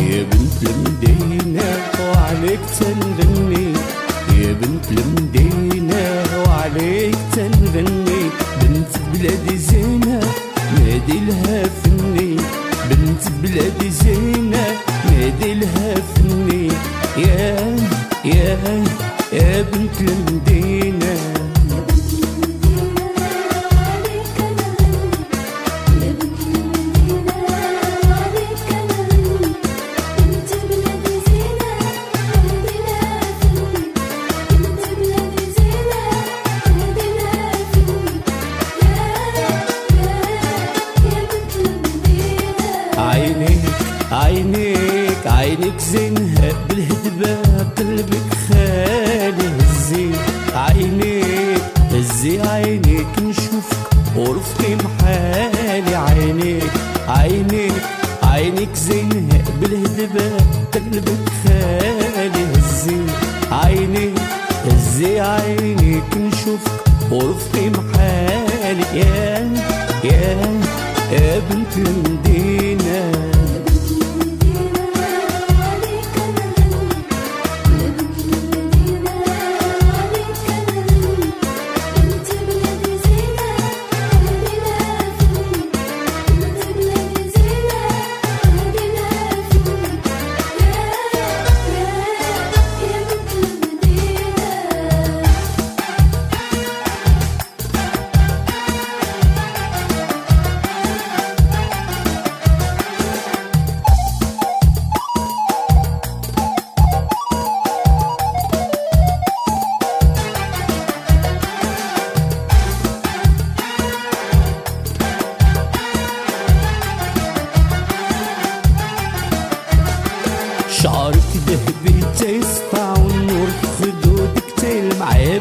يا بنت المدينة وعليك تنغني يا بنت المدينة وعليك تنغني. بنت بلادي زينة نادي لها فني. بنت بلادي زينة عينيك زينها بالهدبة قلبك خالي هزي عينيك هزي عينيك نشوفك ورفقي محالي عينيك عينيك عينيك زينها بالهدبة قلبك خالي هزي عينيك هزي عينيك نشوفك ورفقي محالي. يا يا يا بنت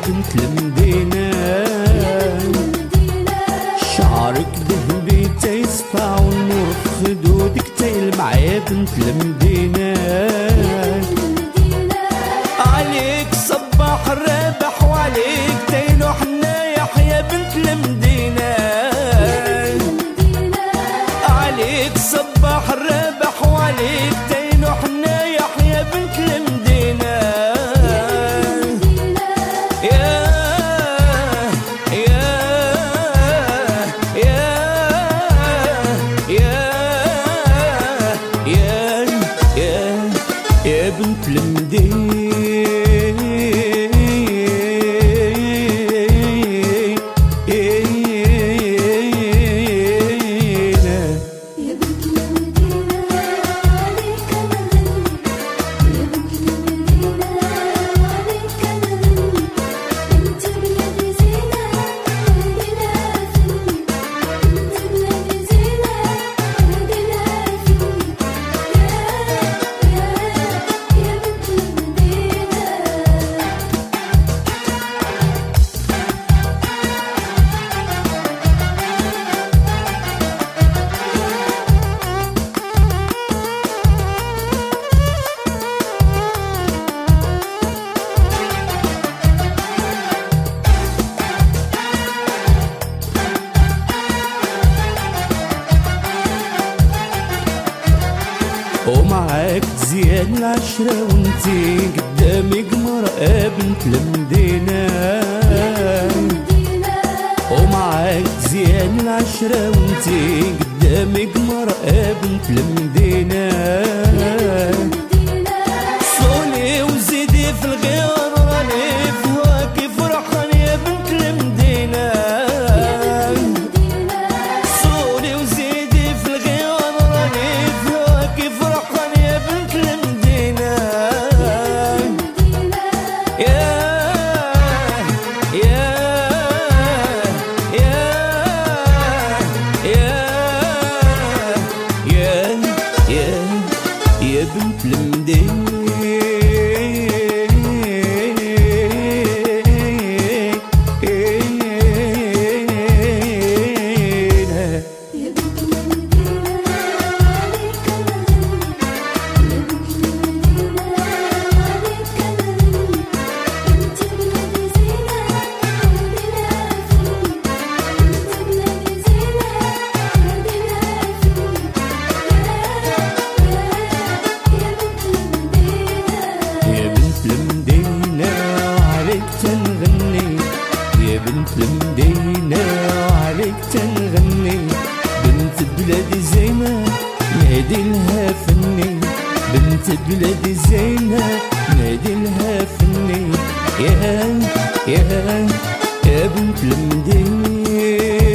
بنت المدينة شعرك ذهبي تيسطع والنور في خدودك تلمع يا بنت المدينة عليك صباح الرابح ومعاك زيان العشرة وانتي قدامي قمر بنت المدينة. ومعاك زيان العشرة وانتي قدامي قمر بنت المدينة. المدينة عليك تنغني يا بنت المدينة عليك تنغني بنت بلادي زينة نادي لها فني. يا بنت المدينة